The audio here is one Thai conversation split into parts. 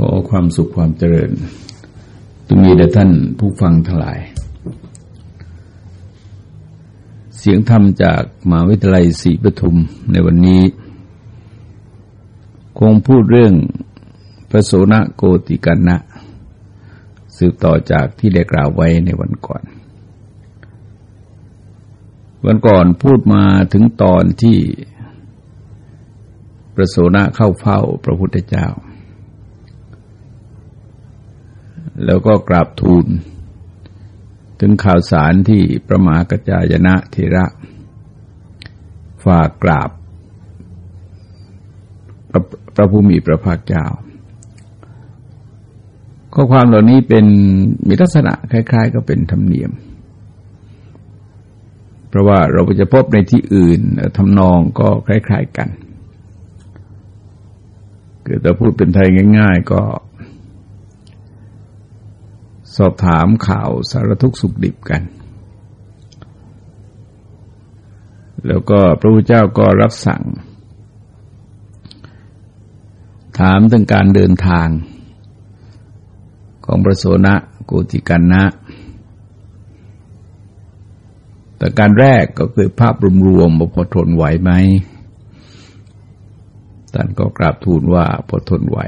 ขอความสุขความเจริญตรงนี้แด่ท่านผู้ฟังทั้งหลาย เสียงธรรมจากมหาวิทยาลัยศรีปทุมในวันนี้ คงพูดเรื่องพระโสนโกติกันนะ สืบต่อจากที่ได้กล่าวไว้ในวันก่อน วันก่อนพูดมาถึงตอนที่พระโสนะเข้าเฝ้าพระพุทธเจ้า แล้วก็กราบทูล ถึงข่าวสารที่ประมากจจายนะเทระ ฝากกราบพระพระภูมิพระภาคเจ้า ข้อความเหล่านี้เป็นมีลักษณะคล้าย ๆ ก็เป็นธรรมเนียม เพราะว่าเราจะพบในที่อื่นทำนองก็คล้าย ๆกันเกิดจะพูดเป็นไทยง่าย ๆ ก็ สอบถามข่าวสารทุกสุขดิบกัน แล้วก็พระพุทธเจ้าก็รับสั่ง ถามถึงการเดินทาง ของพระโสนะโกติกันนะ แต่การแรกก็คือภาพรวมๆว่าพอทนไหวไหมท่านก็กราบทูลว่าพอทนไหว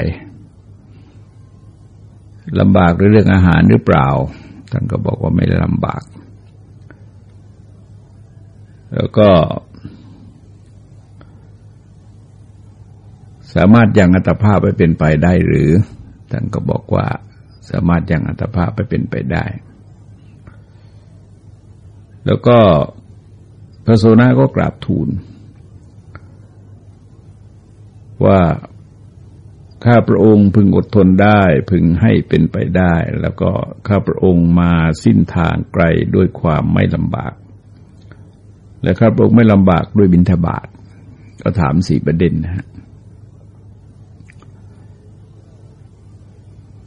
ลำบากหรือเรื่องอาหารหรือเปล่า ท่านก็บอกว่าไม่ได้ลำบาก แล้วก็ สามารถยังอัตภาพไปเป็นไปได้หรือ ท่านก็บอกว่า สามารถยังอัตภาพไปเป็นไปได้ แล้วก็พระโสนาก็กราบทูลว่า ข้าพระองค์พึงอดทนได้พึงให้เป็นไปได้ แล้วก็ข้าพระองค์มาสิ้นทางไกลด้วยความไม่ลำบาก และข้าพระองค์ไม่ลำบากด้วยบินทบาทก็ถามสี่ประเด็นนะฮะ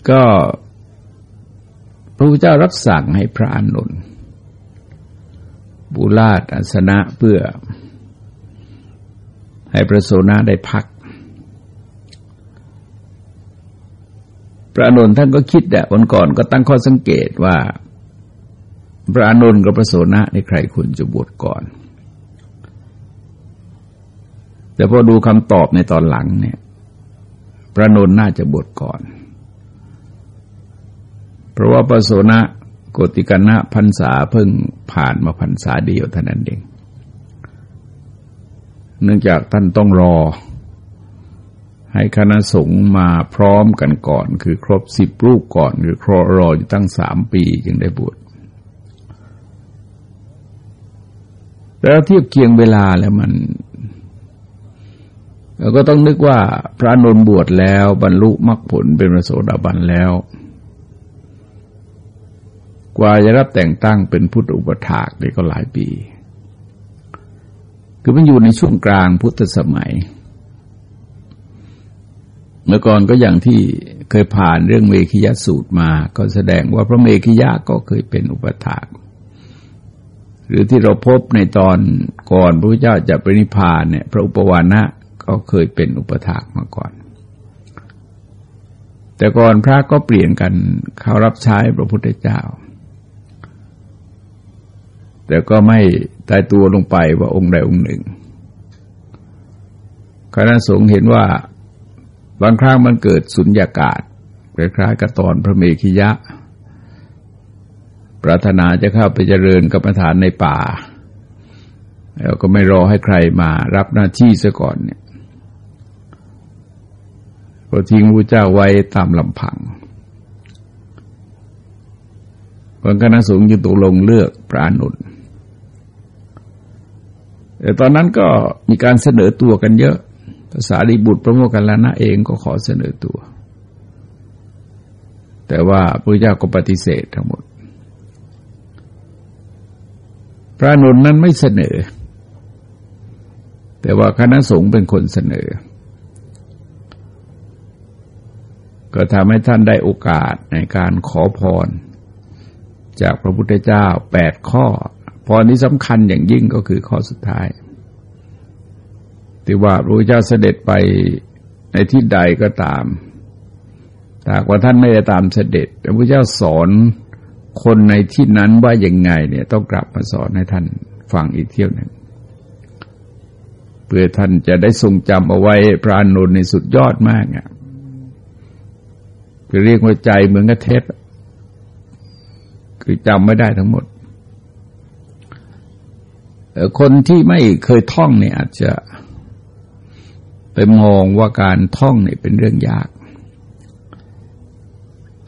ก็พระพุทธเจ้ารับสั่งให้พระอานนท์บุลาตอัสนะเพื่อ ให้พระโสนาได้พัก พระอนุนท่านก็คิดแต่วันก่อนก็ตั้งข้อสังเกตว่า พระอนุนกับพระโสนะในใครคุณจะบวชก่อน แต่พอดูคำตอบในตอนหลังเนี่ย พระนนน่าจะบวชก่อน เพราะว่าพระโสนะโกติกันนะพรรษาเพิ่งผ่านมาพรรษาเดียวเท่านั้นเอง เนื่องจากท่านต้องรอ ให้คณะสงฆ์มาพร้อมกันก่อน คือครบสิบรูปก่อนหรือครอรออยู่ตั้งสามปีจึงได้บวชแล้วเทียบเคียงเวลาแล้วมันเราก็ต้องนึกว่าพระนนบวชแล้วบรรลุมรรคผลเป็นพระโสดาบันแล้ว กว่าจะรับแต่งตั้งเป็นพุทธอุปถากนี่ก็หลายปี คือมันอยู่ในช่วงกลางพุทธสมัย เมื่อก่อนก็อย่างที่เคยผ่านเรื่องเมขิยสูตรมา ก็แสดงว่าพระเมขิยะก็เคยเป็นอุปถากหรือที่เราพบในตอนก่อนพระพุทธเจ้าจะปรินิพานเนี่ย พระอุปวานะก็เคยเป็นอุปถากมาก่อน แต่ก่อนพระก็เปลี่ยนกันเขารับใช้พระพุทธเจ้า แต่ก็ไม่ตายตัวลงไปว่าองค์ใดองค์หนึ่งคณะสงฆ์เห็นว่า บางครั้งมันเกิดสุญญากาศคล้ายๆกับตอนพระเมขิยะ ปรารถนาจะเข้าไปเจริญกรรมฐานในป่า แล้วก็ไม่รอให้ใครมารับหน้าที่ซะก่อนเนี่ยก็ทิ้งพระเจ้าไว้ตามลำพังคนคณะสงฆ์ยึดตกลงเลือกพระนุนแต่ตอนนั้นก็มีการเสนอตัวกันเยอะ ภาษาดีบุตรพระโมคคัลลานะเองก็ขอเสนอตัว แต่ว่าพระเจ้าก็ปฏิเสธทั้งหมด พระนุนนั้นไม่เสนอ แต่ว่าคณะสงฆ์เป็นคนเสนอ ก็ทำให้ท่านได้โอกาสในการขอพร จากพระพุทธเจ้าแปดข้อพรนี้สำคัญอย่างยิ่งก็คือข้อสุดท้าย ที่ว่าพระพุทธเจ้าเสด็จไปในที่ใดก็ตามถ้าว่าท่านไม่ได้ตามเสด็จพระพุทธเจ้าสอนคนในที่นั้นว่าอย่างไงเนี่ยต้องกลับมาสอนให้ท่านฟังอีกเที่ยวหนึ่งเพื่อท่านจะได้ทรงจำเอาไว้พระอนุนในสุดยอดมากอะคือเรียกว่าใจเหมือนกับเทปคือจำไม่ได้ทั้งหมด คนที่ไม่เคยท่องเนี่ยอาจจะ ไปมองว่าการท่องเนี่ยเป็นเรื่องยาก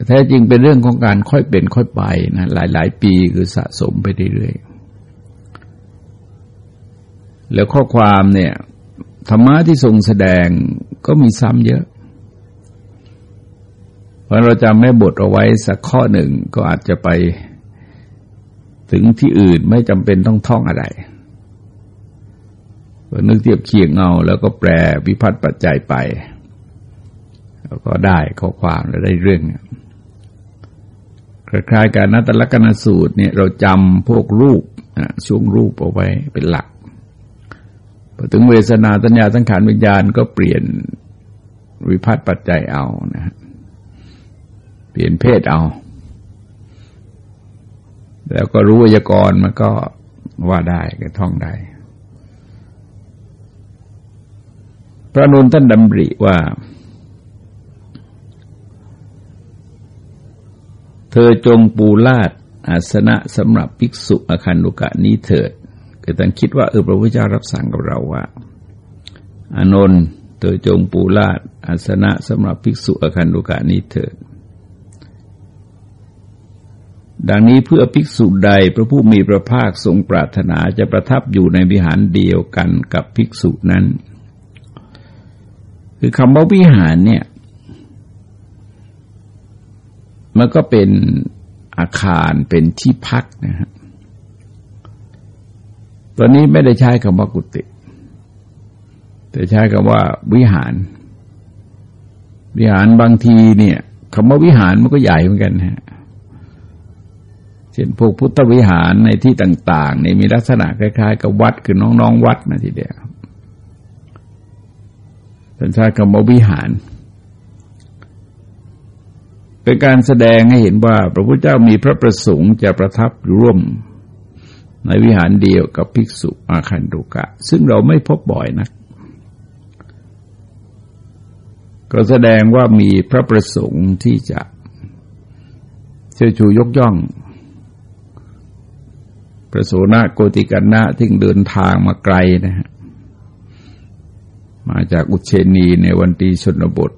แท้จริงเป็นเรื่องของการค่อยเป็นค่อยไปนะหลาย ๆ ปีคือสะสมไปเรื่อยๆ แล้วข้อความเนี่ยธรรมะที่ทรงแสดงก็มีซ้ำเยอะ เพราะเราจำแม่บทเอาไว้สักข้อหนึ่งก็อาจจะไปถึงที่อื่นไม่จำเป็นต้องท่องอะไร นึกเทียบเคียงเงาแล้วก็แปลวิพัฒน์ปัจจัยไป แล้วก็ได้ข้อความและได้เรื่องคล้ายๆการนัตลกนสูตรเนี่ยเราจำพวกรูปช่วงรูปเอาไว้เป็นหลักพอถึงเวสนาตัญญาสังขารวิญญาณก็เปลี่ยนวิพัฒน์ปัจจัยเอานะเปลี่ยนเพศเอา แล้วก็รู้วยากรมันก็ว่าได้ก็ท่องได้ พระนุนท่านดำริว่า เธอจงปูลาดอาสนะสำหรับภิกษุอาคันตุกะนี้เถิดคือท่านคิดว่าเออพระพุทธเจ้ารับสั่งกับเราว่า อานนท์เธอจงปูลาดอาสนะสำหรับภิกษุอาคันตุกะนี้เถิด ดังนี้เพื่อภิกษุใดพระผู้มีพระภาคทรงปรารถนาจะประทับอยู่ในวิหารเดียวกันกับภิกษุนั้น คือคำว่าวิหารเนี่ย มันก็เป็นอาคารเป็นที่พักนะฮะตอนนี้ไม่ได้ใช้คำว่ากุฏิแต่ใช้คำว่าวิหาร วิหารบางทีเนี่ยคำว่าวิหารมันก็ใหญ่เหมือนกันฮะเช่นพวกพุทธวิหารในที่ต่างๆเนี่ยมีลักษณะคล้ายๆ กับวัดคือน้องๆวัดนะทีเดียว เป็นชาคำว่าวิหาร เป็นการแสดงให้เห็นว่า พระพุทธเจ้ามีพระประสงค์จะประทับร่วมในวิหารเดียวกับภิกษุอาคันตุกะ ซึ่งเราไม่พบบ่อยนะก็แสดงว่ามีพระประสงค์ที่จะเชิดชูยกย่อง ประโสนะโกติกันนะที่เดินทางมาไกลนะฮะ มาจากอุเชนีในวันตีชนบท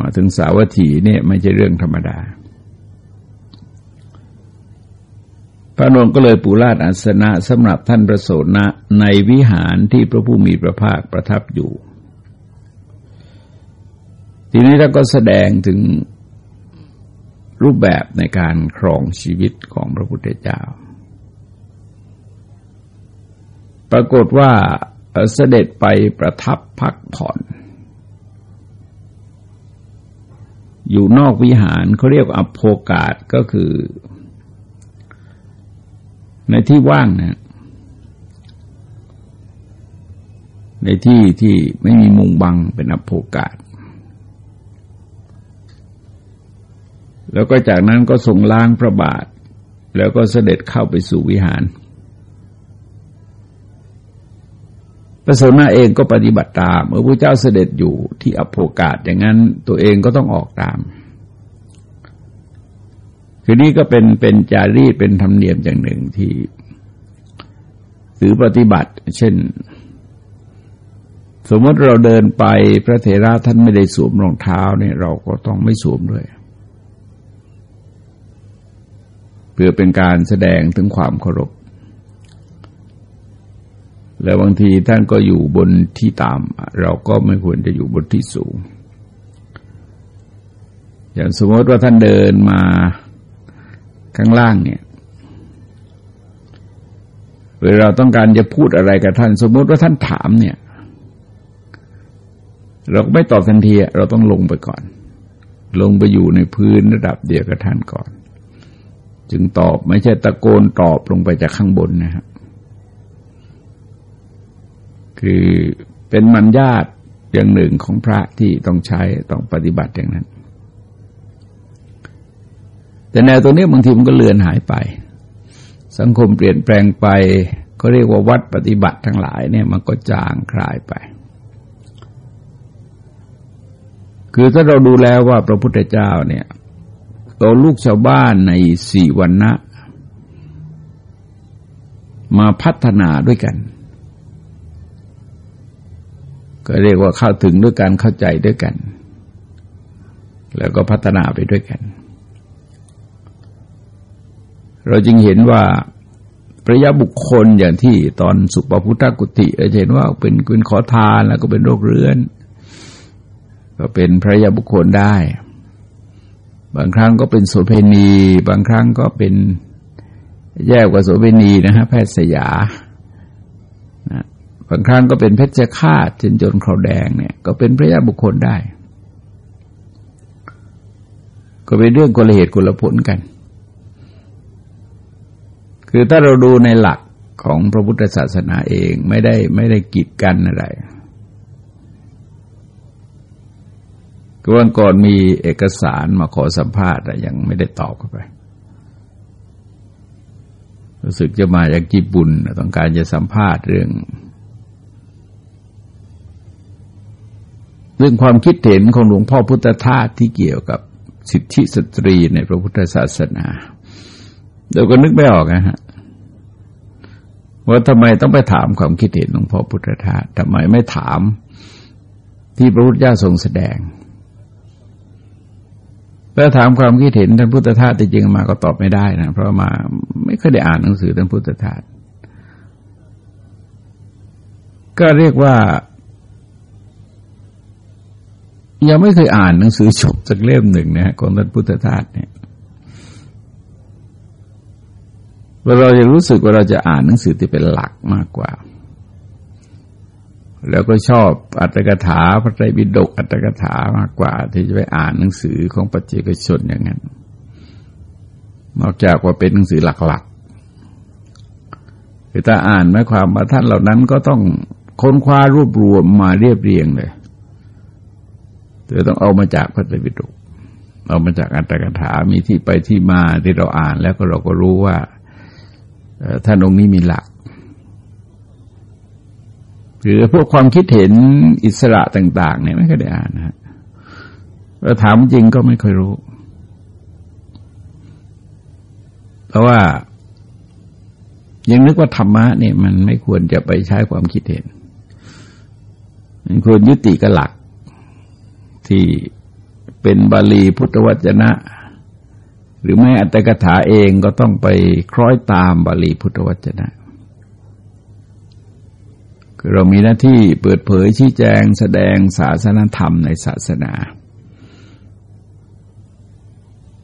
มาถึงสาวัตถีเนี่ยไม่ใช่เรื่องธรรมดา พระนนก็เลยปูราชอาสนะสำหรับท่านประโสนะในวิหารที่พระผู้มีพระภาคประทับอยู่ ทีนี้เราก็แสดงถึงรูปแบบในการครองชีวิตของพระพุทธเจ้า ปรากฏว่า เสด็จไปประทับพักผ่อน อยู่นอกวิหารเขาเรียกอโภกาศก็คือ ในที่ว่างนะในที่ที่ไม่มีมุงบังเป็นอโภกาศ แล้วก็จากนั้นก็ส่งล้างพระบาท แล้วก็เสด็จเข้าไปสู่วิหาร ระสนาเองก็ปฏิบัติตาม เมื่อพระเจ้าเสด็จอยู่ที่อโภกาศอย่างนั้นตัวเองก็ต้องออกตาม คือนี่ก็เป็นเป็นจารีตเป็นธรรมเนียมอย่างหนึ่งที่ถือปฏิบัติ เช่น สมมติเราเดินไปพระเถระท่านไม่ได้สวมรองเท้าเนี่ย เราก็ต้องไม่สวมด้วย เพื่อเป็นการแสดงถึงความเคารพ แล้วบางทีท่านก็อยู่บนที่ต่ำเราก็ไม่ควรจะอยู่บนที่สูง อย่างสมมติว่าท่านเดินมาข้างล่างเนี่ยเวลาเราต้องการจะพูดอะไรกับท่าน สมมติว่าท่านถามเนี่ย เราก็ไม่ตอบทันทีเราต้องลงไปก่อน ลงไปอยู่ในพื้นระดับเดียวกับท่านก่อน จึงตอบไม่ใช่ตะโกนตอบลงไปจากข้างบนนะครับ คือเป็นมัญญาตอย่างหนึ่งของพระที่ต้องใช้ต้องปฏิบัติอย่างนั้น แต่แนวตัวนี้บางทีมันก็เลือนหายไป สังคมเปลี่ยนแปลงไปก็เรียกว่าวัดปฏิบัติทั้งหลายเนี่ยมันก็จางคลายไป คือถ้าเราดูแล้วว่าพระพุทธเจ้าเนี่ยเอาลูกชาวบ้านในสี่วันนะมาพัฒนาด้วยกัน ก็เรียกว่าเข้าถึงด้วยกันเข้าใจด้วยกัน แล้วก็พัฒนาไปด้วยกัน เราจึงเห็นว่าพระยาบุคคลอย่างที่ตอนสุปพุทธกุติเราเห็นว่าเป็นเป็นขอทานแล้วก็เป็นโรคเรื้อน ก็เป็นพระยาบุคคลได้ บางครั้งก็เป็นโสเพณี บางครั้งก็เป็นแย่กว่าโสเภณีนะฮะแพทย์สยา บางครั้งก็เป็นเพชฌฆาตจนจนคราวแดงเนี่ย ก็เป็นพระยาบุคคลได้ ก็เป็นเรื่องคนลเหตุคนลผลกัน คือถ้าเราดูในหลักของพระพุทธศาสนาเองไม่ได้ไม่ได้กีดกันอะไรก็วันก่อนมีเอกสารมาขอสัมภาษณ์แต่ยังไม่ได้ตอบเข้าไป รู้สึกจะมาจากญี่ปุ่นต้องการจะสัมภาษณ์เรื่อง เรื่องความคิดเห็นของหลวงพ่อพุทธทาสที่เกี่ยวกับสิทธิสตรีในพระพุทธศาสนาเราก็นึกไม่ออกนะฮะว่าทำไมต้องไปถามความคิดเห็นหลวงพ่อพุทธทาสทำไมไม่ถามที่พระพุทธเจ้าทรงแสดงถ้าถามความคิดเห็นท่านพุทธทาสจริงมาก็ตอบไม่ได้นะเพราะมาไม่เคยได้อ่านหนังสือท่านพุทธทาสก็เรียกว่า ยังไม่เคยอ่านหนังสือจบสักเล่มหนึ่งนะของท่านพุทธทาสเนี่ยเราจะรู้สึกว่าเราจะอ่านหนังสือที่เป็นหลักมากกว่า แล้วก็ชอบอัตถกถาพระไตรปิฎกอัตถกถามากกว่า ที่จะไปอ่านหนังสือของปัจเจกชนอย่างนั้น นอกจากว่าเป็นหนังสือหลักๆคือถ้าอ่านหมายความว่าท่านเหล่านั้นก็ต้องค้นคว้ารวบรวมมาเรียบเรียงเลย เดี๋ยวต้องเอามาจากพระไตรปิฎกเอามาจากอัตถกถา มีที่ไปที่มาที่เราอ่านแล้วก็เราก็รู้ว่าท่านองค์นี้มีหลักหรือพวกความคิดเห็นอิสระต่าง ๆ เนี่ยไม่เคยได้อ่านนะเราถามจริงก็ไม่เคยรู้ เพราะว่ายังนึกว่าธรรมะเนี่ยมันไม่ควรจะไปใช้ความคิดเห็น มันควรยุติกับหลัก ที่เป็นบาลีพุทธวจนะ หรือไม่อัตถกถาเองก็ต้องไปคล้อยตามบาลีพุทธวจนะคือเรามีหน้าที่เปิดเผยชี้แจงแสดงศาสนธรรมในศาสนา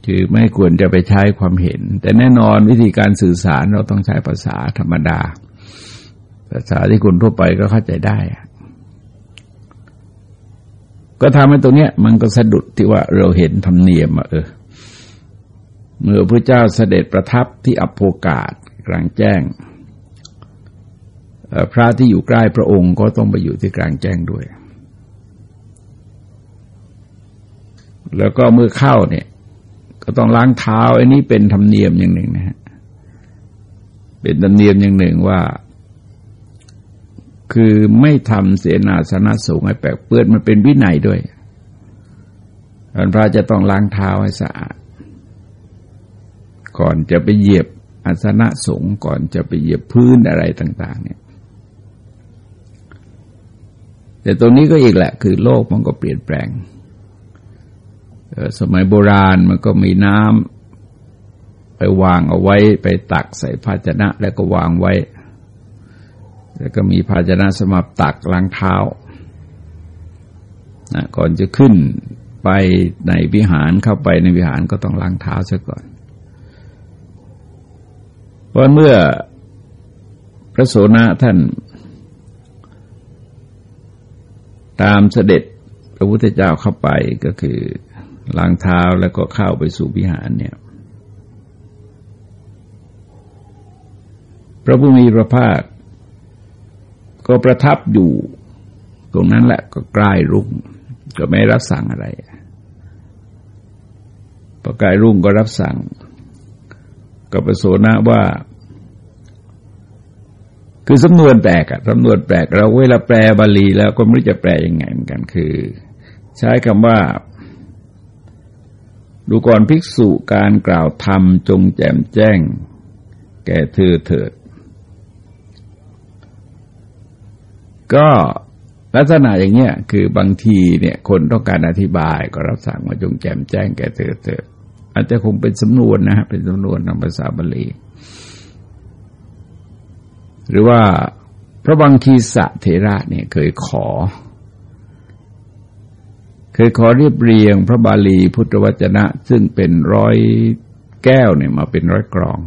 คือไม่ควรจะไปใช้ความเห็น แต่แน่นอนวิธีการสื่อสารเราต้องใช้ภาษาธรรมดา ภาษาที่คนทั่วไปก็เข้าใจได้ ก็ทำให้ตรงเนี้ยมันก็สะดุดที่ว่าเราเห็นธรรมเนียมเออเมื่อพระเจ้าเสด็จประทับที่อโภกาศกลางแจ้งพระที่อยู่ใกล้พระองค์ก็ต้องไปอยู่ที่กลางแจ้งด้วย แล้วก็เมื่อเข้าเนี่ย ก็ต้องล้างเท้า อันนี้เป็นธรรมเนียมอย่างหนึ่งนะฮะเป็นธรรมเนียมอย่างหนึ่งว่า คือไม่ทำเสนาสนะสูงให้แปลกเปื้อนมันเป็นวินัยด้วยท่านพระจะต้องล้างเท้าให้สะอาด ก่อนจะไปเหยียบอาสนะสงก่อนจะไปเหยียบพื้นอะไรต่าง ๆ เนี่ย แต่ตรงนี้ก็อีกแหละ คือโลกมันก็เปลี่ยนแปลง สมัยโบราณมันก็มีน้ำไปวางเอาไว้ไปตักใส่ภาชนะแล้วก็วางไว้ แล้วก็มีภาชนะสมับตักล้างเท้านะก่อนจะขึ้นไปในวิหารเข้าไปในวิหารก็ต้องล้างเท้าซะก่อนเพราะเมื่อพระโสนะท่าน ตามเสด็จพระพุทธเจ้าเข้าไปก็คือล้างเท้าแล้วก็เข้าไปสู่วิหารเนี่ยพระผู้มีพระภาค ก็ประทับอยู่ ตรงนั้นแหละก็ใกล้รุ่ง ก็ไม่รับสั่งอะไรพอใกล้รุ่งก็รับสั่งกับปโสนะว่า คือสำนวนแปลกอะสำนวนแปลกเราเวลาแปลบาลีแล้วก็ไม่รู้จะแปลยังไงเหมือนกันคือ ใช้คำว่าดูก่อนภิกษุการกล่าวธรรมจงแจมแจ้ง แก่เธอเถิด ก็ลักษณะอย่างเนี้ยคือบางทีเนี่ยคนต้องการอธิบายก็รับสั่งว่าจงแจมแจ้งแก่เธอเถิดอาจจะคงเป็นสำนวนนะฮะเป็นสำนวนทางภาษาบาลีหรือว่าพระบางคีสะเทระเนี่ยเคยขอ เคยขอเรียบเรียงพระบาลีพุทธวจนะ ซึ่งเป็นร้อยแก้วเนี่ยมาเป็นร้อยกรอง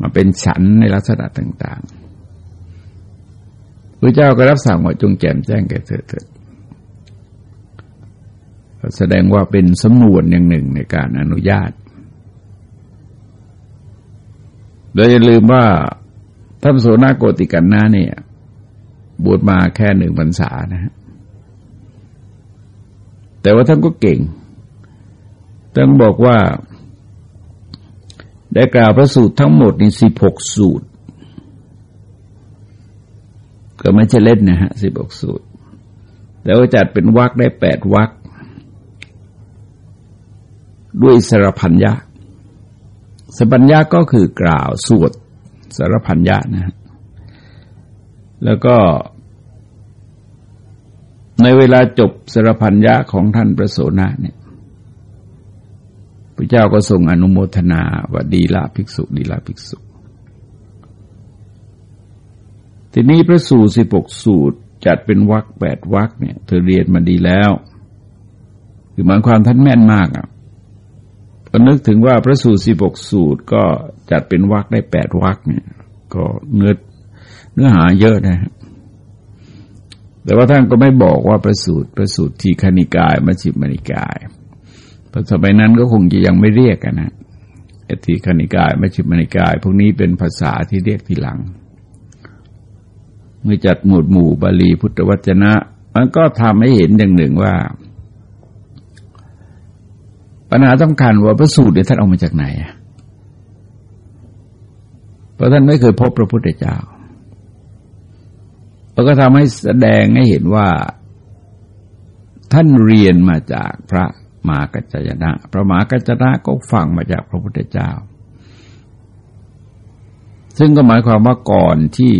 มาเป็นฉันในลักษณะต่าง ๆ ระเจ้าก็รับสั่งว่าจงแจมแจ้งแก่เธอเถิดแสดงว่าเป็นสำนวนอย่างหนึ่งในการอนุญาตโดยอย่าลืมว่าท่านโสนาโกติกันนาเนี่ย บวชมาแค่หนึ่งพรรษานะฮะแต่ว่าท่านก็เก่งท่านบอกว่า ได้กล่าวพระสูตรทั้งหมดในสิบหกสูตร ก็ไม่ใช่เล่นนะฮะสิบหกสูตรแต่ว่าจัดเป็นวักได้แปดวักด้วยสรพัญญาสรพัญญาก็คือกล่าวสวดสารพัญญานะแล้วก็ ในเวลาจบสารพัญญาของท่านประโสนะเนี่ยพระเจ้าก็ทรงอนุโมทนาว่าดีละภิกษุ ดีละภิกษุ ทีนี้พระสูตรสิบกสูตรจัดเป็นวักแปดวักเนี่ย เธอเรียนมาดีแล้วคือหมายความท่านแม่นมากอะก็นึกถึงว่าพระสูตรสิบกสูตรก็จัดเป็นวักได้แปดวักเนี่ย ก็เนื้อเนื้อหาเยอะนะแต่ว่าท่านก็ไม่บอกว่าพระสูตรพระสูตรทีคณิกายมัชฌิมนิกายเพราะสมัยนั้นก็คงจะยังไม่เรียกกันนะทีคณิกายมัชฌิมนิกาย พวกนี้เป็นภาษาที่เรียกทีหลัง เมื่อจัดหมวดหมู่บาลีพุทธวจนะ มันก็ทำให้เห็นอย่างหนึ่งว่า ปัญหาสำคัญว่าพระสูตรเนี่ยท่านเอามาจากไหนเพราะท่านไม่เคยพบพระพุทธเจ้าแล้วก็ทำให้แสดงให้เห็นว่า ท่านเรียนมาจากพระมหากัจจยนะ พระมหากัจจนะก็ฟังมาจากพระพุทธเจ้า ซึ่งก็หมายความว่าก่อนที่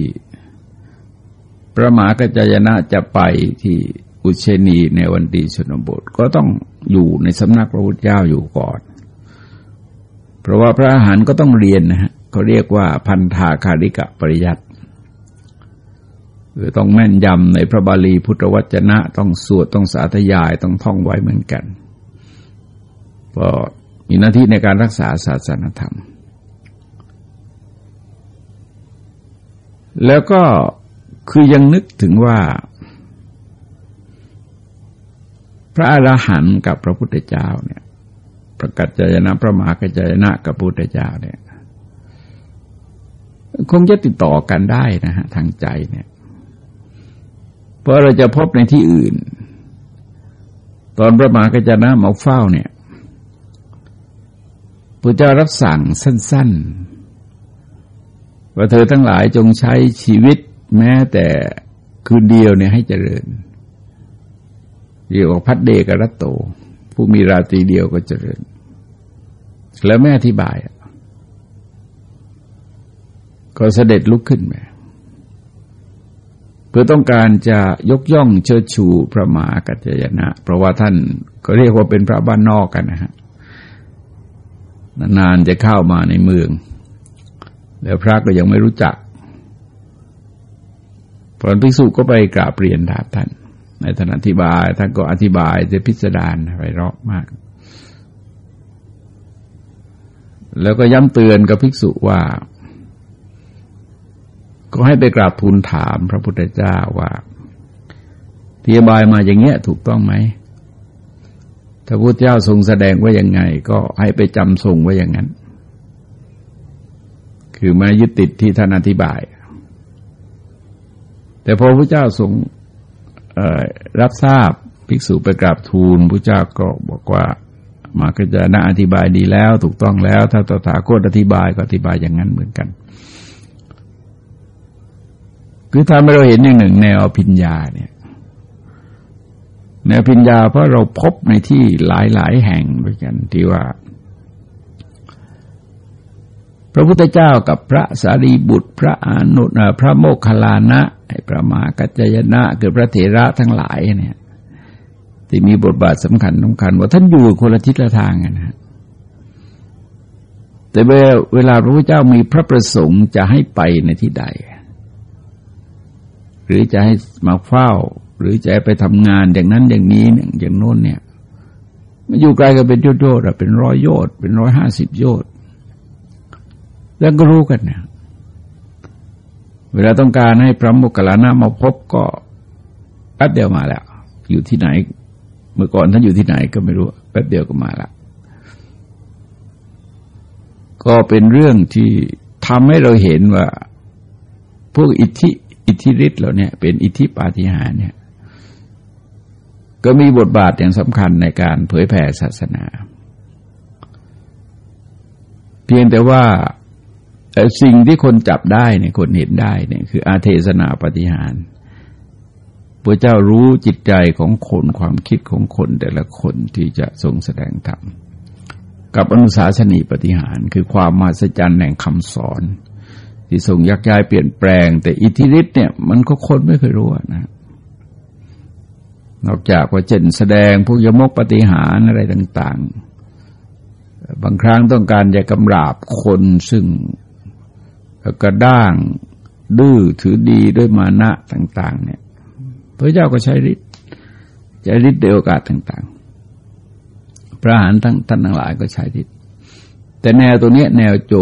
พระมหากัจจยนะจะไปที่อุเชนีในวันดีชนบทก็ต้องอยู่ในสำนักพระพุทธเจ้าอยู่ก่อน เพราะว่าพระอาหารก็ต้องเรียนนะฮะเขาเรียกว่าพันธาคาริกะปริยัติคือต้องแม่นยำในพระบาลีพุทธวจนะ ต้องสวดต้องสาธยายต้องท่องไว้เหมือนกันก็มีหน้าที่ในการรักษาศาสนธรรม แล้วก็ คือยังนึกถึงว่า พระอรหันต์กับพระพุทธเจ้าเนี่ย ประกัศจายนะพระมหากัจจายนะกับพุทธเจ้าเนี่ย คงจะติดต่อกันได้นะฮะทางใจเนี่ย เพราะเราจะพบในที่อื่น ตอนพระมหากัจจายนะมาเฝ้าเนี่ยพระเจ้ารับสั่งสั้น ๆ ว่าเธอทั้งหลายจงใช้ชีวิต แม้แต่คืนเดียวเนี่ยให้เจริญเรียกว่าพัดเดกรัตโต ผู้มีราตรีเดียวก็เจริญ แล้วไม่อธิบาย ก็เสด็จลุกขึ้นมาเพื่อต้องการจะยกย่องเชิดชูพระมหากัจจยนะ เพราะว่าท่านก็เรียกว่าเป็นพระบ้านนอกกันนะฮะนานๆจะเข้ามาในเมือง แล้วพระก็ยังไม่รู้จัก พระภิกษุก็ไปกราบเรียนถามท่าน ในท่านอธิบายท่านก็อธิบายจะพิสดารไปรอบมาก แล้วก็ย้ำเตือนกับภิกษุว่า ก็ให้ไปกราบทูลถามพระพุทธเจ้าว่าอธิบายมาอย่างเงี้ยถูกต้องไหมถ้าพุทธเจ้าทรงแสดงว่ายังไง ก็ให้ไปจำทรงไว้อย่างนั้น คือมายึดติดที่ท่านอธิบาย แต่พอพระเจ้าทรงรับทราบภิกษุไปกราบทูลพระเจ้าก็บอกว่ามาก็จะน่าอธิบายดีแล้ว ถูกต้องแล้ว ถ้าตถาคตอธิบายก็อธิบายอย่างนั้นเหมือนกัน คือทำให้เราเห็นอย่างหนึ่งแนวพิญญาเนี่ยแนวพิญญาเพราะเราพบในที่หลายหลายแห่งด้วยกันที่ว่า พระพุทธเจ้ากับพระสารีบุตร พระอนุพระโมคคัลลานะพระมากัจจยนะคือพระเถระทั้งหลายเนี่ยที่มีบทบาทสำคัญสำคัญ ว่าท่านอยู่คนละทิศละทางนะฮะแต่เวลาพระพุทธเจ้ามีพระประสงค์จะให้ไปในที่ใด หรือจะให้มาเฝ้า หรือจะไปทำงานอย่างนั้นอย่างนี้อย่างโน้นเนี่ยมันอยู่ไกลกันเป็นโยชน์เป็นร้อยโยชน์เป็นร้อยห้าสิบโยชน์แล้วก็รู้กันเนี่ย เวลาต้องการให้พระโมคคัลลานะมาพบก็แป๊บเดียวมาแล้ว อยู่ที่ไหน เมื่อก่อนท่านอยู่ที่ไหนก็ไม่รู้แป๊บเดียวก็มาแล้วก็เป็นเรื่องที่ทำให้เราเห็นว่า พวกอิทธิอิทธิฤทธิ์เราเนี่ยเป็นอิทธิปาฏิหาริย์เนี่ย ก็มีบทบาทอย่างสำคัญในการเผยแผ่ศาสนา เพียงแต่ว่า สิ่งที่คนจับได้เนี่ยคนเห็นได้เนี่ยคืออาเทศนาปฏิหารพระเจ้ารู้จิตใจของคนความคิดของคนแต่ละคนที่จะทรงแสดงธรรมกับอนุสาสนีปฏิหารคือความมหัศจรรย์แห่งคำสอน ที่ทรงยักย้ายเปลี่ยนแปลง แต่อิทธิฤทธิ์เนี่ยมันก็คนไม่เคยรู้นะ นอกจากว่าเจนแสดงพวกยมกปฏิหารอะไรต่าง ๆ บางครั้งต้องการจะกำราบคนซึ่ง กระด้างดื้อถือดีด้วยมานะต่าง ๆ เนี่ย พระเจ้าก็ใช้ฤทธิ์ใช้ฤทธิ์ในโอกาสต่าง ๆ พระหานทั้งท่านทั้งหลายก็ใช้ฤทธิ์แต่แนวตัวนี้แนวโจ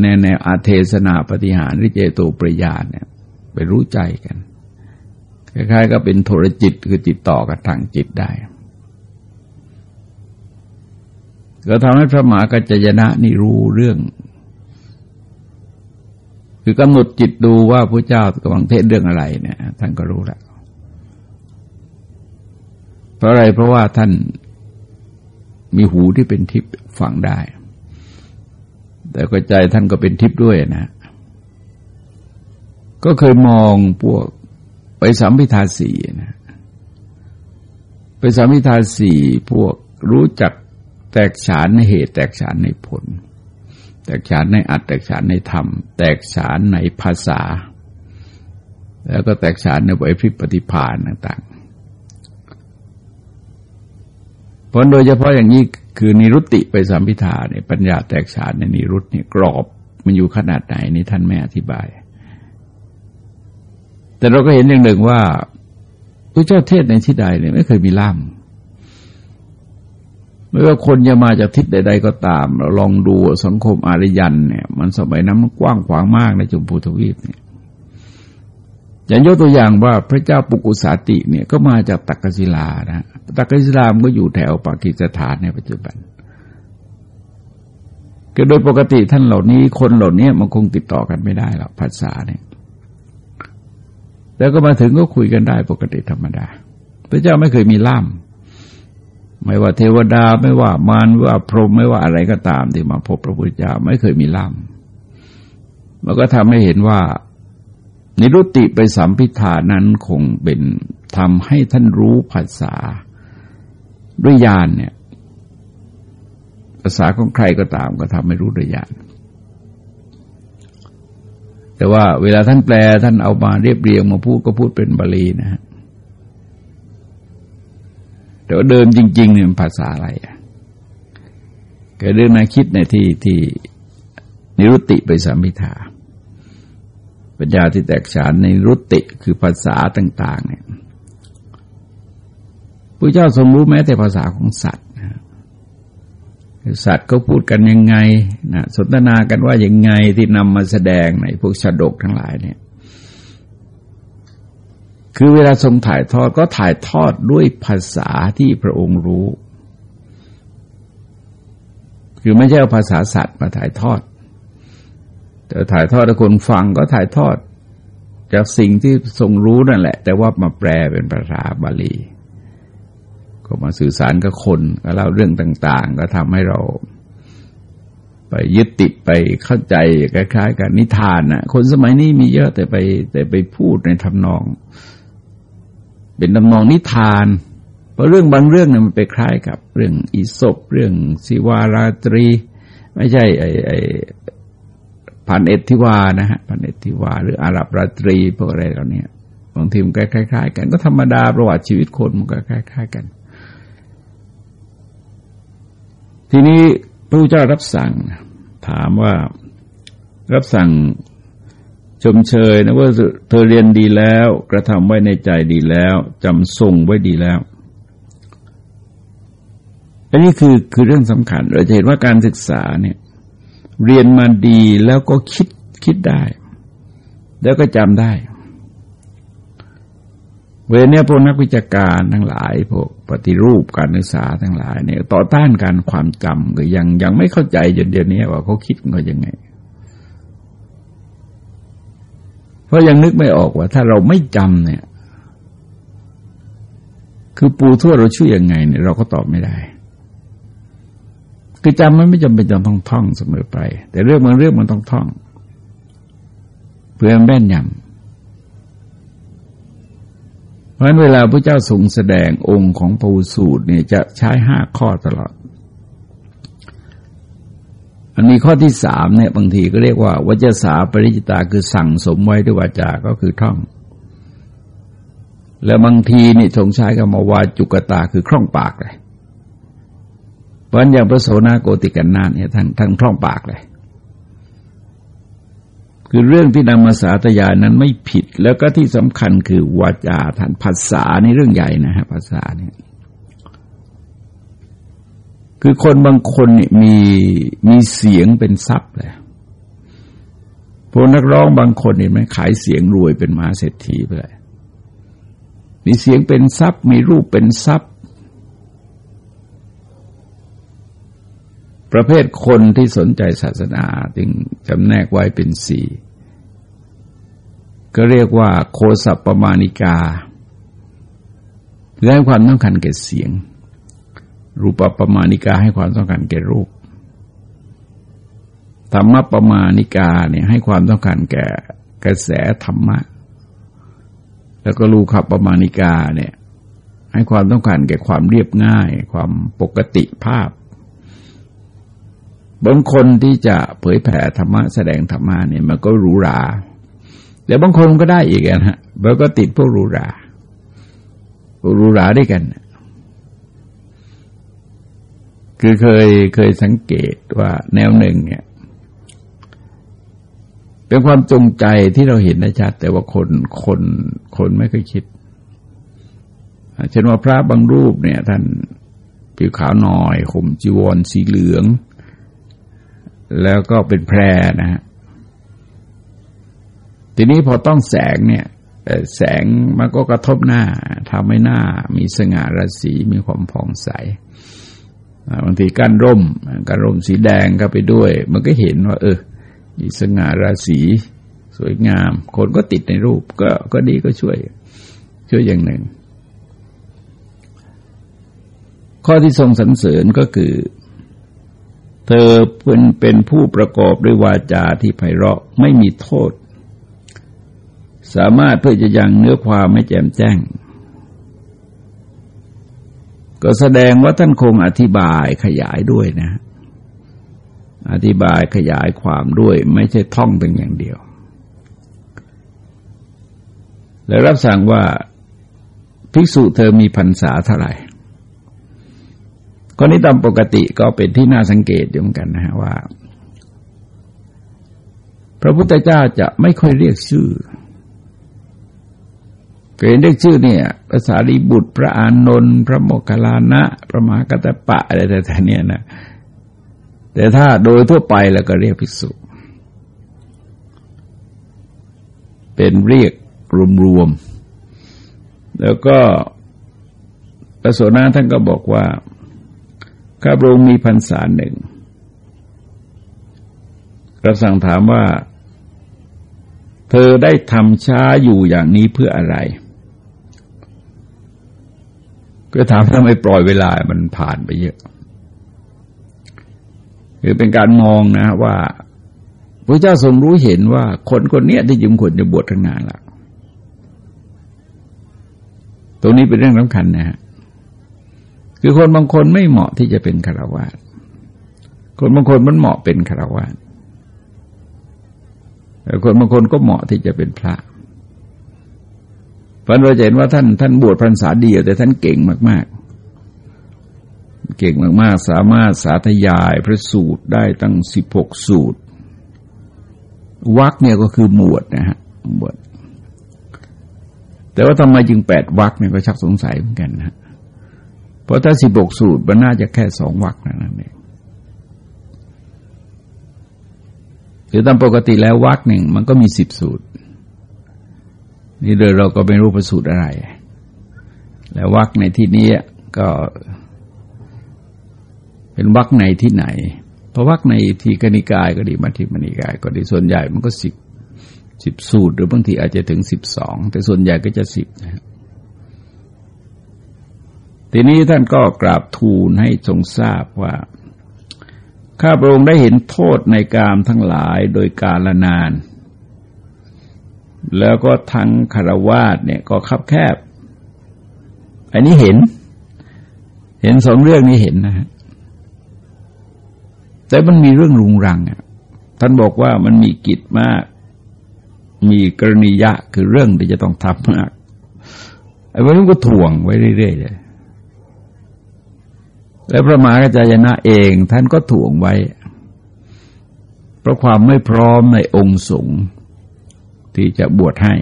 แนวแนวอาเทศนาปฏิหารหรือเจโตปริยาเนี่ย ไปรู้ใจกันคล้ายๆก็เป็นโทรจิตคือติดต่อกับทางจิตได้ก็ทำให้พระมหากัจจยนะนี่รู้เรื่อง คือกำหนดจิตดูว่าพระเจ้ากำลังเทศเรื่องอะไรเนี่ยท่านก็รู้แล้วเพราะอะไรเพราะว่าท่านมีหูที่เป็นทิพย์ฟังได้ แต่ก็ใจท่านก็เป็นทิพย์ด้วยนะ ก็เคยมองพวกไปสามพิทาสีนะไปสามพิทาสีพวกรู้จักแตกฉานในเหตุแตกฉานในผล แตกฉานในอัตแตกฉานในธรรม แตกฉานในภาษา แล้วก็แตกฉานในไหวพริบปฏิภาณต่างๆผลโดยเฉพาะอย่างนี้คือนิรุตติไปสามพิธาเนี่ยปัญญาแตกฉานในนิรุตเนี่ยกรอบมันอยู่ขนาดไหนนี่ท่านไม่อธิบาย แต่เราก็เห็นอย่างหนึ่งว่าพระเจ้าเทศในที่ใดเนี่ยไม่เคยมีล่าม ไม่ว่าคนจะมาจากทิศใด ๆ ก็ตาม เราลองดูสังคมอารยันเนี่ย มันสมัยนั้นมันกว้างขวางมากในจุมพูทวีปเนี่ยอย่างยกตัวอย่างว่าพระเจ้าปุกุสาติเนี่ยก็มาจากตักกศิลานะตักกศิลามก็อยู่แถวปากีสถานในปัจจุบันก็โดยปกติท่านเหล่านี้คนเหล่านี้มันคงติดต่อกันไม่ได้หรอกภาษาเนี่ย แล้วก็มาถึงก็คุยกันได้ปกติธรรมดา พระเจ้าไม่เคยมีล่าม ไม่ว่าเทวดาไม่ว่ามารว่าพรหมไม่ว่าอะไรก็ตามที่มาพบพระพุทธเจ้าไม่เคยมีล่ามมันก็ทำให้เห็นว่า นิรุตติไปสัมพิธานั้นคงเป็นทำให้ท่านรู้ภาษาด้วยญาณเนี่ย ภาษาของใครก็ตามก็ทำให้รู้ด้วยญาณแต่ว่าเวลาท่านแปลท่านเอามาเรียบเรียงมาพูดก็พูดเป็นบาลีนะฮะ แต่ว่าเดิมจริงๆเนี่ยภาษาอะไรอะเกิดเรื่องนาคิดในที่ที่นิรุตติไปสามิธาปัญญาที่แตกฉานในรุตติคือภาษาต่าง ๆ เนี่ยพระเจ้าทรงรู้แม้แต่ภาษาของสัตว์สัตว์ก็พูดกันยังไงนะสนทนากันว่ายังไงที่นำมาแสดงในพวกชาดกทั้งหลายเนี่ย คือเวลาทรงถ่ายทอดก็ถ่ายทอดด้วยภาษาที่พระองค์รู้ คือไม่ใช่เอาภาษาสัตว์มาถ่ายทอด แต่ถ่ายทอดให้คนฟังก็ถ่ายทอด จากสิ่งที่ทรงรู้นั่นแหละ แต่ว่ามาแปลเป็นภาษาบาลี ก็มาสื่อสารกับคนก็เล่าเรื่องต่าง ๆ ก็ทำให้เราไปยึดติดไปเข้าใจคล้ายๆกันนิทานนะคนสมัยนี้มีเยอะแต่ไปแต่ไปพูดในทำนอง เป็นทำนองนิทาน เพราะเรื่องบางเรื่องเนี่ยมันไปคล้ายกับ เรื่องอิศบเรื่องสิวาราตรี ไม่ใช่ไอไอพันเอทิวานะฮะพันเอทิวา หรืออารับราตรีพวกอะไรเหล่านี้บางทีมันคล้ายๆกัน ก็ธรรมดาประวัติชีวิตคนมันก็คล้ายๆกัน ทีนี้พระเจ้ารับสั่งถามว่ารับสั่ง ชมเชยนะว่าเธอเรียนดีแล้ว กระทำไว้ในใจดีแล้วจำทรงไว้ดีแล้ว อันนี้คือคือเรื่องสำคัญ เราจะเห็นว่าการศึกษาเนี่ยเรียนมาดีแล้วก็คิดคิดได้ แล้วก็จำได้ เวลานี้พวกนักวิชาการทั้งหลายพวกปฏิรูปการศึกษาทั้งหลายเนี่ย ต่อต้านการความจำก็ยังยังไม่เข้าใจจนเดี๋ยวนี้ว่าเขาคิดก็ยังไง เพราะยังนึกไม่ออกว่า ถ้าเราไม่จำเนี่ย คือปูทั่วเราช่วยยังไงเนี่ยเราก็ตอบไม่ได้ คือจำมันไม่จำเป็นจะต้องท่องเสมอไป แต่เรื่องบางเรื่องมันต้องท่อง เพื่อแม่นยำเพราะฉะนั้นเวลาพระเจ้าทรงแสดงองค์ของปูสูตรเนี่ยจะใช้ห้าข้อตลอด อันนี้ข้อที่สามเนี่ยบางทีก็เรียกว่าวัจสาปริจิตาคือสั่งสมไว้ด้วยวาจา ก็คือท่อง แล้วบางทีนี่ทรงใช้คำว่าวาจุกตาคือคล่องปากเลยเพราะอย่างพระโสนาโกติกันนาเนี่ยทั้งทั้งท่องปากเลย คือเรื่องที่นำมาสาธยายนั้นไม่ผิด แล้วก็ที่สำคัญคือวาจาท่านภาษาในเรื่องใหญ่นะฮะภาษาเนี่ย คือคนบางคนเนี่ยมีมีเสียงเป็นทรัพย์เลยพวกนักร้องบางคนเห็นไหมขายเสียงรวยเป็นมหาเศรษฐีไปเลยมีเสียงเป็นทรัพย์ มีรูปเป็นทรัพย์ ประเภทคนที่สนใจศาสนาจึงจำแนกไว้เป็นสี่ก็เรียกว่าโคสัปปมาณิกาให้ความต้องการแก่เสียง รูปปมาณิกาให้ความต้องการแก่รูปธรรมปมาณิกาเนี่ยให้ความต้องการแก่กระแสธรรมะ แล้วก็รูขับปมาณิกาเนี่ย ให้ความต้องการแก่ความเรียบง่าย ความปกติภาพบางคนที่จะเผยแผ่ธรรมะแสดงธรรมะเนี่ยมันก็หรูหราแต่บางคนก็ได้อีกนะฮะมันก็ติดพวกหรูหราหรูหราด้วยกัน คือเคยเคยสังเกตว่าแนวหนึ่งเนี่ยเป็นความจงใจที่เราเห็นได้ชัดแต่ว่าคนคนคนไม่เคยคิดเช่นว่าพระบางรูปเนี่ย ท่านผิวขาวหน่อยข่มจีวรสีเหลือง แล้วก็เป็นแพรนะฮะทีนี้พอต้องแสงเนี่ยแสงมันก็กระทบหน้าทำให้หน้ามีสง่าราศีมีความผ่องใส บางทีกั้นร่มกั้นร่มสีแดงก็ไปด้วย มันก็เห็นว่า เออมีสง่าราศีสวยงาม คนก็ติดในรูปก็ก็ดีก็ช่วย ช่วยอย่างหนึ่ง ข้อที่ทรงสรรเสริญก็คือ เธอเป็นเป็นผู้ประกอบด้วยวาจาที่ไพเราะไม่มีโทษ สามารถเพื่อจะยังเนื้อความไม่แจ่มแจ้ง ก็แสดงว่าท่านคงอธิบายขยายด้วยนะ อธิบายขยายความด้วย ไม่ใช่ท่องเป็นอย่างเดียว แล้วรับสั่งว่าภิกษุเธอมีพรรษาเท่าไหร่คนนี้ตามปกติก็เป็นที่น่าสังเกตอยู่เหมือนกันนะฮะว่า พระพุทธเจ้าจะไม่ค่อยเรียกชื่อ เกิดเรียกชื่อเนี่ยภาษาลีบุตร พระอานนท์พระโมคคัลลานะ พระมหากัตปะอะไรแต่เนี่ยนะแต่ถ้าโดยทั่วไปแล้วก็เรียกภิกษุ เป็นเรียกรวมๆแล้วก็พระโสนาท่านก็บอกว่าข้าพระองค์มีพรรษาหนึ่งเราสั่งถามว่า เธอได้ทำช้าอยู่อย่างนี้เพื่ออะไร ก็ถามทำไมปล่อยเวลามันผ่านไปเยอะคือเป็นการมองนะว่าพระเจ้าทรงรู้เห็นว่าคนคนนี้ที่ยิมควรจะบวชทั้งงานละตรงนี้เป็นเรื่องสำคัญนะฮะคือคนบางคนไม่เหมาะที่จะเป็นคารวะคนบางคนมันเหมาะเป็นคารวะแต่คนบางคนก็เหมาะที่จะเป็นพระ เพราะเราเห็นว่าท่านท่านบวชพรรษาเดียวแต่ท่านเก่งมาก ๆ เก่งมากๆ สามารถสาธยายพระสูตรได้ตั้งสิบหกสูตรวักเนี่ยก็คือหมวดนะฮะหมวด แต่ว่าทำไมจึงแปดวักเนี่ยก็ชักสงสัยเหมือนกันนะเพราะถ้าสิบหกสูตรมันน่าจะแค่สองวักนั่นเองคือตามปกติแล้ววักหนึ่งมันก็มีสิบสูตร นี่เดิเราก็ไม่รู้ประสูตรอะไร แล้ววักในที่นี้ก็เป็นวักในที่ไหนพราะวักในทีกนิกายก็ดีมาทีมนิกาย ก็ดีส่วนใหญ่มันก็สิบสิบสูตร หรือบางทีอาจจะถึงสิบสองแต่ส่วนใหญ่ก็จะสิบนะทีนี้ท่านก็กราบทูลให้ทรงทราบว่า ข้าพระองค์ได้เห็นโทษในกามทั้งหลายโดยกาลนาน แล้วก็ทั้งคารวาสเนี่ยก็คับแคบ อันนี้เห็น เห็นสองเรื่องนี้เห็นนะฮะแต่มันมีเรื่องรุงรังอะท่านบอกว่ามันมีกิจมาก มีกรณียะคือเรื่องที่จะต้องทำมากไอ้พวกนี้ก็ถ่วงไว้เรื่อยๆเลยและพระมหากัจจายนะเองท่านก็ถ่วงไว้ เพราะความไม่พร้อมในองค์สงฆ์ ที่จะบวชให้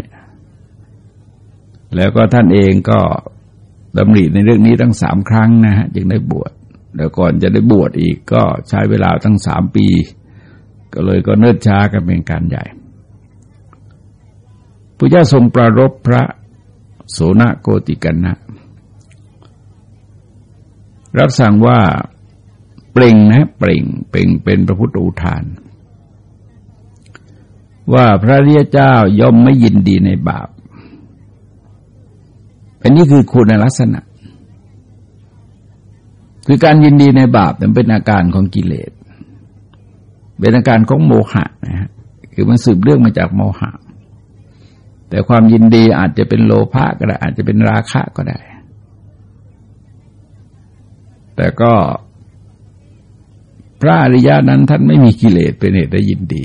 แล้วก็ท่านเองก็ดำริในเรื่องนี้ตั้งสามครั้งนะฮะจึงได้บวชแล้วก่อนจะได้บวชอีกก็ใช้เวลาตั้งสามปี ก็เลยก็เนิ่นช้ากันเป็นการใหญ่พระเจ้าทรงประรบพระโสนโกติกันนะรับสั่งว่าเปล่งนะเปล่งเปล่งเป็นพระพุทธอุทาน ว่าพระเรียเจ้าย่อมไม่ยินดีในบาป อันนี้คือคุณลักษณะ คือการยินดีในบาปมันเป็นอาการของกิเลส เป็นอาการของโมหะนะฮะ คือมันสืบเรื่องมาจากโมหะ แต่ความยินดีอาจจะเป็นโลภะก็ได้ อาจจะเป็นราคะก็ได้ แต่ก็พระอริยานั้นท่านไม่มีกิเลสเป็นเหตุได้ยินดี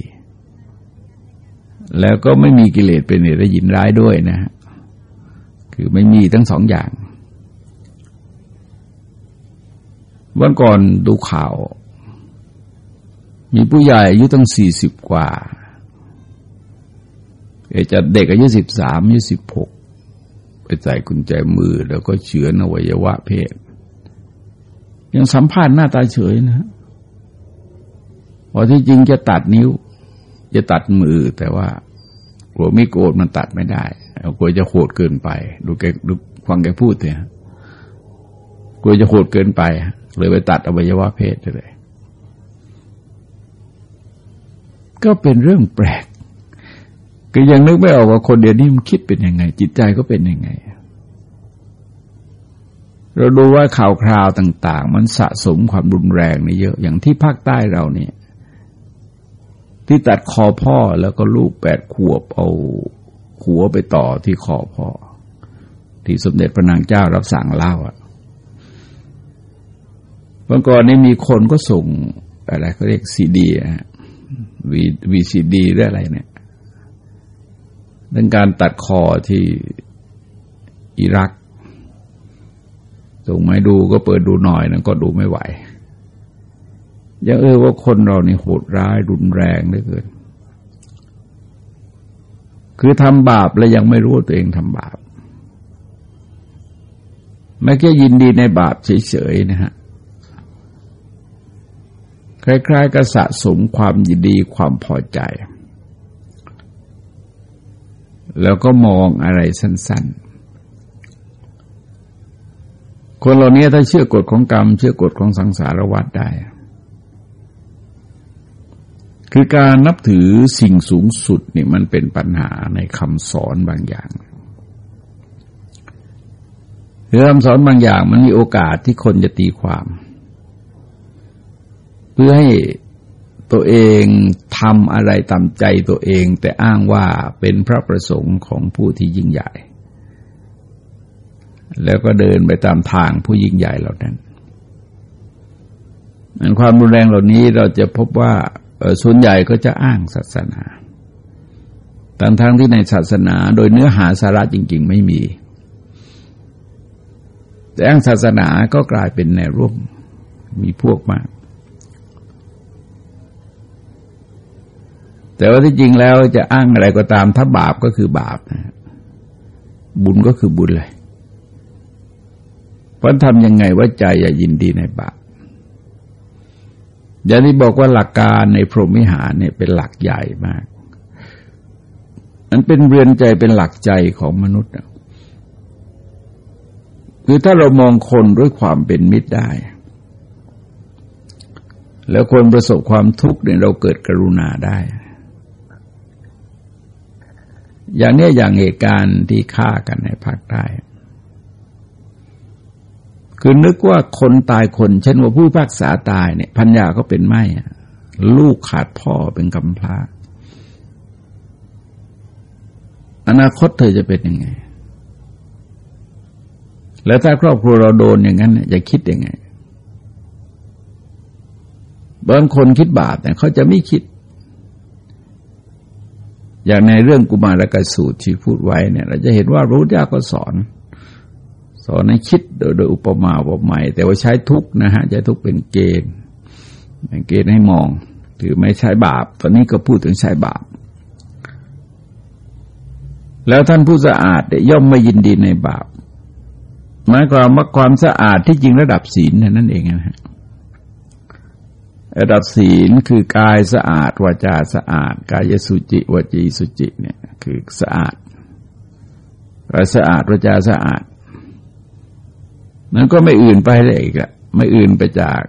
แล้วก็ไม่มีกิเลสเป็นเหตุได้ยินร้ายด้วยนะฮะคือไม่มีทั้งสองอย่าง วันก่อนดูข่าว มีผู้ใหญ่อายุตั้งสี่สิบกว่าเอจะเด็กอายุสิบสามอายุสิบหกไปใส่กุญแจมือแล้วก็เฉือนอวัยวะเพศ ยังสัมภาษณ์หน้าตาเฉยนะพอที่จริงจะตัดนิ้ว จะตัดมือแต่ว่ากลัวไม่โกรธมันตัดไม่ได้กลัวจะโหดเกินไป ดูแกดูฟังแกพูดเถอะกลัวจะโหดเกินไป เลยไปตัดอวัยวะเพศเลย ก็เป็นเรื่องแปลกก็ยังนึกไม่ออกว่าคนเดียวนี้มันคิดเป็นยังไง จิตใจก็เป็นยังไง เราดูว่าข่าวคราวต่าง ๆ มันสะสมความรุนแรงนี่เยอะ อย่างที่ภาคใต้เราเนี่ย ที่ตัดคอพ่อแล้วก็ลูกแปดขวบเอาหัวไปต่อที่คอพ่อ ที่สมเด็จพระนางเจ้ารับสั่งเล่าอะเมื่อก่อนนี้มีคนก็ส่งอะไรเขาเรียกซีดีอะวีวีซีดีหรืออะไรเนี่ยเรื่องการตัดคอที่อิรักส่งมาดูก็เปิดดูหน่อยนั้นก็ดูไม่ไหว ยังเออว่าคนเรานี่โหดร้ายรุนแรงเหลือเกิน คือทำบาปแล้วยังไม่รู้ตัวเองทำบาป ไม่แค่ยินดีในบาปเฉยๆนะฮะ คล้ายๆกับสะสมความยินดีความพอใจ แล้วก็มองอะไรสั้น ๆคนเหล่านี้ถ้าเชื่อกฎของกรรม เชื่อกฎของสังสารวัฏได้ คือการนับถือสิ่งสูงสุดนี่มันเป็นปัญหาในคำสอนบางอย่างหรือคำสอนบางอย่างมันมีโอกาสที่คนจะตีความ เพื่อให้ตัวเองทำอะไรตามใจตัวเอง แต่อ้างว่าเป็นพระประสงค์ของผู้ที่ยิ่งใหญ่ แล้วก็เดินไปตามทางผู้ยิ่งใหญ่เหล่านั้นความรุนแรงเหล่านี้เราจะพบว่า ส่วนใหญ่ก็จะอ้างศาสนาทั้งทั้งที่ในศาสนาโดยเนื้อหาสาระจริง ๆ ไม่มี แต่อ้างศาสนาก็กลายเป็นแนวร่วมมีพวกมาก แต่ว่าที่จริงแล้วจะอ้างอะไรก็ตามถ้าบาปก็คือบาปนะบุญก็คือบุญเลยเพราะทำยังไงว่าใจอย่ายินดีในบาป อย่างที่บอกว่าหลักการในพรหมิหารเนี่ยเป็นหลักใหญ่มาก มันเป็นเรือนใจเป็นหลักใจของมนุษย์คือถ้าเรามองคนด้วยความเป็นมิตรได้ แล้วคนประสบความทุกข์เนี่ยเราเกิดกรุณาได้ อย่างนี้อย่างเหตุการณ์ที่ฆ่ากันในภาคใต้ คือนึกว่าคนตายคน เช่นว่าผู้พักษาตายเนี่ยพัญญาก็เป็นไม่ลูกขาดพ่อเป็นกำพร้าอนาคตเธอจะเป็นยังไง แล้วถ้าครอบครัวเราโดนอย่างนั้นจะคิดยังไงบางคนคิดบาปแต่เขาจะไม่คิด อย่างในเรื่องกุมารกสูตรที่พูดไว้เนี่ย เราจะเห็นว่ารู้ยากก็สอน สอนให้คิดโดยโดยอุปมาอุปไมยแต่ว่าใช้ทุกนะฮะใช้ทุกเป็นเกณฑ์เกณฑ์ให้มองถือไม่ใช้บาป ตอนนี้ก็พูดถึงใช้บาป แล้วท่านผู้สะอาดย่อมไม่ยินดีในบาปหมายความว่าความสะอาดที่จริงระดับศีลนั่นเองนะฮะระดับศีลคือกายสะอาดวาจาสะอาด กายสุจิวจีสุจิเนี่ยคือสะอาดกายสะอาดวาจาสะอาด นั้นก็ไม่อื่นไปเลยอีกอะไม่อื่นไปจาก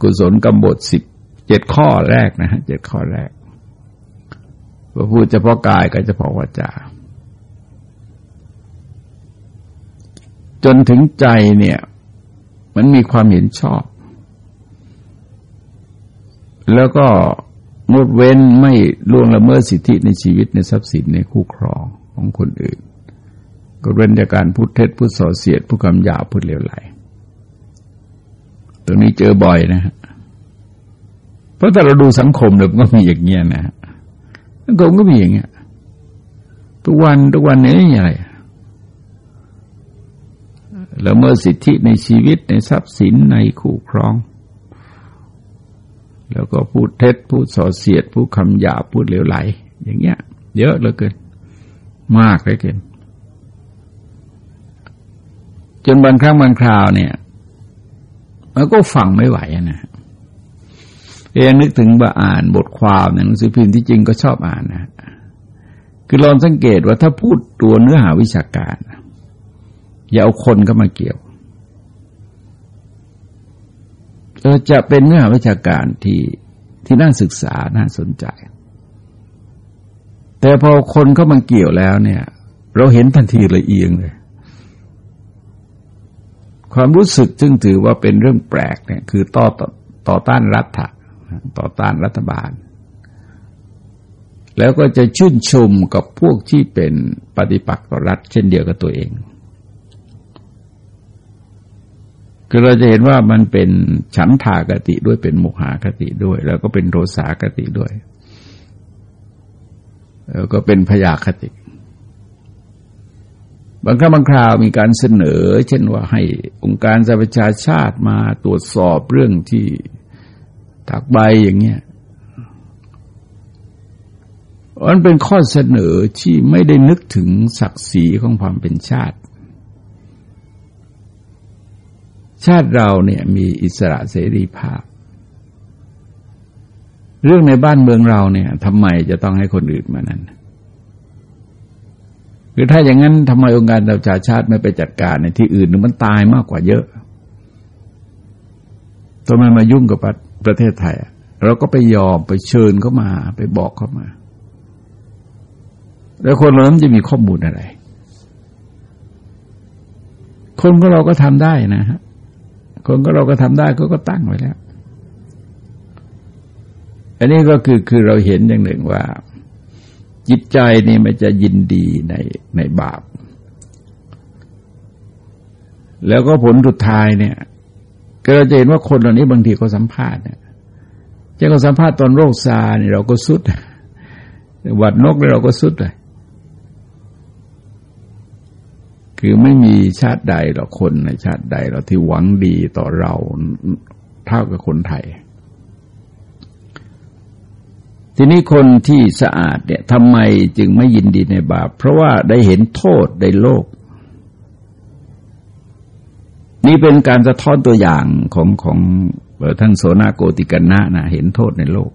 กุศลกรรมบทสิบเจ็ดข้อแรกนะฮะเจ็ดข้อแรกพอพูดเฉพาะกายก็เฉพาะวาจาจนถึงใจเนี่ย มันมีความเห็นชอบ แล้วก็งดเว้นไม่ล่วงละเมิดสิทธิในชีวิตในทรัพย์สินในคู่ครองของคนอื่น ก็เว้นจากการพูดเท็จพูดส่อเสียดพูดคำหยาบพูดเลวไหลตรงนี้เจอบ่อยนะฮะเพราะถ้าเราดูสังคมเราก็มีอย่างเงี้ยนะฮะสังคมก็มีอย่างเงี้ยทุกวันทุกวันนี้อะไรแล้วเมื่อสิทธิในชีวิตในทรัพย์สินในคู่ครอง แล้วก็พูดเท็จพูดส่อเสียดพูดคำหยาพูดเลวไหล อย่างเงี้ย เยอะเหลือเกิน มากเลยเกิน จนบางครั้งบางคราวเนี่ยมันก็ฟังไม่ไหวนะเองนึกถึงว่าอ่านบทความหนังสือพิมพ์ที่จริงก็ชอบอ่านนะคือลองสังเกตว่าถ้าพูดตัวเนื้อหาวิชาการ อย่าเอาคนเข้ามาเกี่ยวจะเป็นเนื้อหาวิชาการที่ที่น่าศึกษาน่าสนใจ แต่พอคนเข้ามาเกี่ยวแล้วเนี่ย เราเห็นทันทีเลยเอียงเลย ความรู้สึกซึ่งถือว่าเป็นเรื่องแปลกเนี่ยคือต่อต่อต้านรัฐะต่อต้านรัฐบาล แล้วก็จะชื่นชมกับพวกที่เป็นปฏิปักษ์ต่อรัฐ เช่นเดียวกับตัวเองคือเราจะเห็นว่ามันเป็นฉันทากติด้วยเป็นโมหากติด้วย แล้วก็เป็นโทสากติด้วย แล้วก็เป็นพยาคติ บางครั้งบางคราวมีการเสนอ เช่นว่าให้องค์การสหประชาชาติมาตรวจสอบเรื่องที่ถักใบอย่างเงี้ยมันเป็นข้อเสนอที่ไม่ได้นึกถึงศักดิ์ศรีของความเป็นชาติ ชาติเราเนี่ยมีอิสระเสรีภาพ เรื่องในบ้านเมืองเราเนี่ยทำไมจะต้องให้คนอื่นมานั้น หรือถ้าอย่างนั้นทำไมองค์การประชาชาติไม่ไปจัดการในที่อื่นมันตายมากกว่าเยอะทำไมมายุ่งกับประเทศไทย เราก็ไปยอมไปเชิญเข้ามา ไปบอกเข้ามา แล้วคนเรานั้นจะมีข้อมูลอะไร คนก็เราก็ทำได้นะฮะคนก็เราก็ทำได้ก็ก็ตั้งไว้แล้ว อันนี้ก็คือคือเราเห็นอย่างหนึ่งว่า จิตใจนี่มันจะยินดีในในบาป แล้วก็ผลสุดท้ายเนี่ยก็เราจะเห็นว่าคนเหล่านี้บางทีเขาสัมภาษณ์เนี่ยจะเขาสัมภาษณ์ตอนโรคซาเนี่ยเราก็สุดหวัดนกเราก็สุดเลยคือไม่มีชาติใดหรอกคนในชาติใดเราที่หวังดีต่อเราเท่ากับคนไทย ทีนี้คนที่สะอาดเนี่ยทำไมจึงไม่ยินดีในบาป เพราะว่าได้เห็นโทษในโลก นี่เป็นการสะท้อนตัวอย่างของของท่านโสนาโกติกันนะนะเห็นโทษในโลก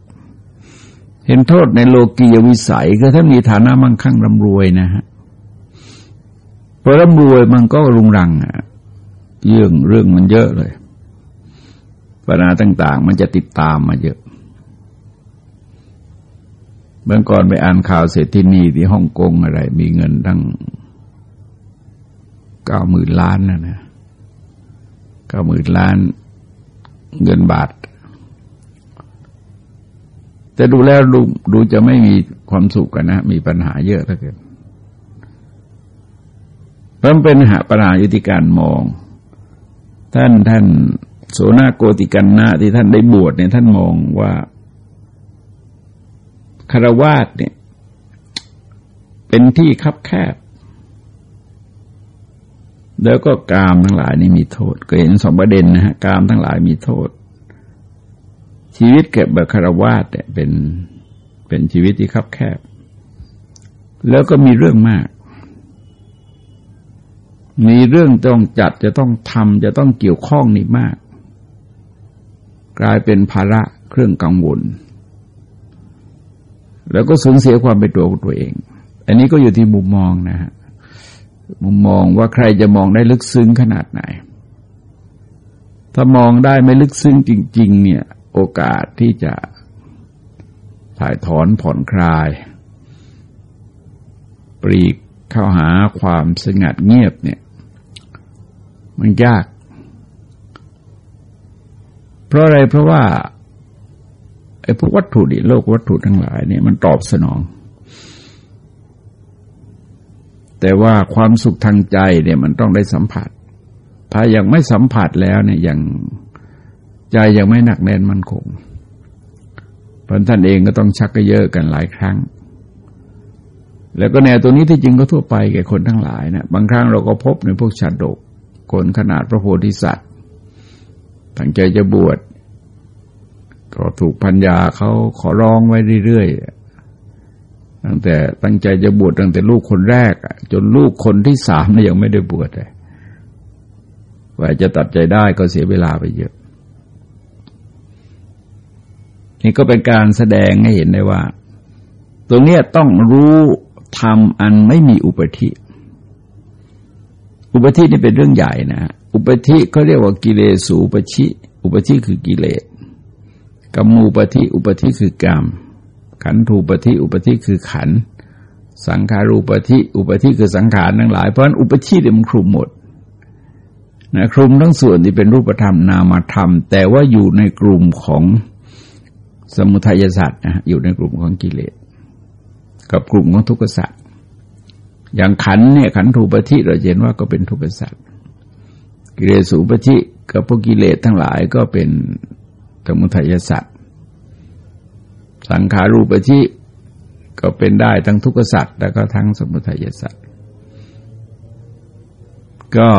เห็นโทษในโลกียวิสัยคือถ้ามีฐานะมั่งคั่งร่ำรวยนะฮะพอร่ำรวยมันก็รุงรังอะเรื่องเรื่องมันเยอะเลยปัญหาต่าง ๆ มันจะติดตามมาเยอะ เมื่อก่อนไปอ่านข่าวเศรษฐินีที่ฮ่องกงอะไร มีเงินตั้งเก้าหมื่นล้านนะนะเก้าหมื่นล้านเงินบาท แต่ดูแล้วดูดูจะไม่มีความสุขกันนะ มีปัญหาเยอะเหลือเกินเพราะเป็นหาปัญหายุติการมอง ท่านท่านโสนาโกติกันนะที่ท่านได้บวชเนี่ยท่านมองว่า คารวาสเนี่ย เป็นที่คับแคบ แล้วก็กามทั้งหลายนี่มีโทษ ก็เห็นสองประเด็นนะฮะกามทั้งหลายมีโทษ ชีวิตเก็บแบบคารวาสเนี่ยเป็นเป็นชีวิตที่คับแคบ แล้วก็มีเรื่องมาก มีเรื่องต้องจัดจะต้องทำจะต้องเกี่ยวข้องนี่มาก กลายเป็นภาระเครื่องกังวล แล้วก็สูญเสียความเป็นตัวของตัวเอง อันนี้ก็อยู่ที่มุมมองนะฮะมุมมองว่าใครจะมองได้ลึกซึ้งขนาดไหน ถ้ามองได้ไม่ลึกซึ้งจริง ๆ เนี่ย โอกาสที่จะถ่ายถอนผ่อนคลาย ปรีกเข้าหาความสงัดเงียบเนี่ย มันยาก เพราะอะไรเพราะว่า อ้พวกวัตถุดิโลกวัตถุทั้งหลายเนี่ยมันตอบสนอง แต่ว่าความสุขทางใจเนี่ยมันต้องได้สัมผัส ถ้ายังไม่สัมผัสแล้วเนี่ยยังใจยังไม่หนักแน่นมั่นคงพระท่านเองก็ต้องชักกระเยอะกันหลายครั้ง แล้วก็แนวตัวนี้ที่จริงก็ทั่วไปแก่คนทั้งหลายนะบางครั้งเราก็พบในพวกชาดกคนขนาดพระโพธิสัตว์ตั้งใจจะบวช ก็ถูกพัญญาเขาขอร้องไว้เรื่อยๆ ตั้งแต่ตั้งใจจะบวชตั้งแต่ลูกคนแรก จนลูกคนที่สามยังไม่ได้บวชเลยว่าจะตัดใจได้ก็เสียเวลาไปเยอะ นี่ก็เป็นการแสดงให้เห็นได้ว่า ตรงนี้ต้องรู้ทำอันไม่มีอุปธิ อุปธินี่เป็นเรื่องใหญ่นะ อุปธิเขาเรียกว่ากิเลสูปชิ อุปธิคือกิเลส กรรมูปธิอุปธิคือกรรม ขันธูปธิอุปธิคือขัน สังขารูปธิอุปธิคือสังขารทั้งหลาย เพราะฉะนั้นอุปธิเนี่ยมันคลุมหมดนะคลุมทั้งส่วนที่เป็นรูปธรรมนามธรรม แต่ว่าอยู่ในกลุ่มของสมุทัยสัตว์นะอยู่ในกลุ่มของกิเลส กับกลุ่มของทุกขสัตว์อย่างขันเนี่ยขันธูปธิเราเห็นว่าก็เป็นทุกขสัตว์กิเลสูปธิกับพวกกิเลสทั้งหลายก็เป็น สมุทัยสัตว์สังขารูปชิก็เป็นได้ทั้งทุกขสัตว์แล้วก็ทั้งสมุทัยสัตว์ก็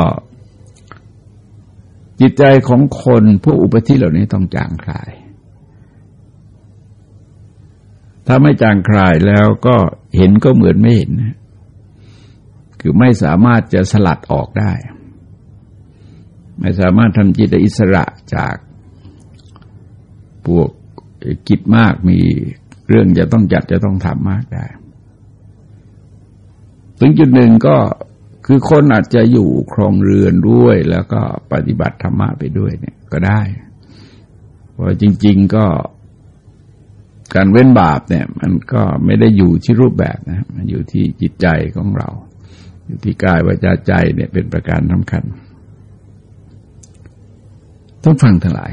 จิตใจของคนพวกอุปธิเหล่านี้ต้องจางคลาย ถ้าไม่จางคลายแล้วก็เห็นก็เหมือนไม่เห็น คือไม่สามารถจะสลัดออกได้ ไม่สามารถทำจิตอิสระจาก พวกคิดมากมีเรื่องจะต้องจัดจะต้องทำมากได้ ถึงจุดหนึ่งก็คือคนอาจจะอยู่ครองเรือนด้วย แล้วก็ปฏิบัติธรรมะไปด้วยเนี่ยก็ได้เพราะจริง ๆก็การเว้นบาปเนี่ย มันก็ไม่ได้อยู่ที่รูปแบบนะมันอยู่ที่จิตใจของเรา อยู่ที่กายวาจาใจเนี่ยเป็นประการสำคัญ ต้องฟังทั้งหลาย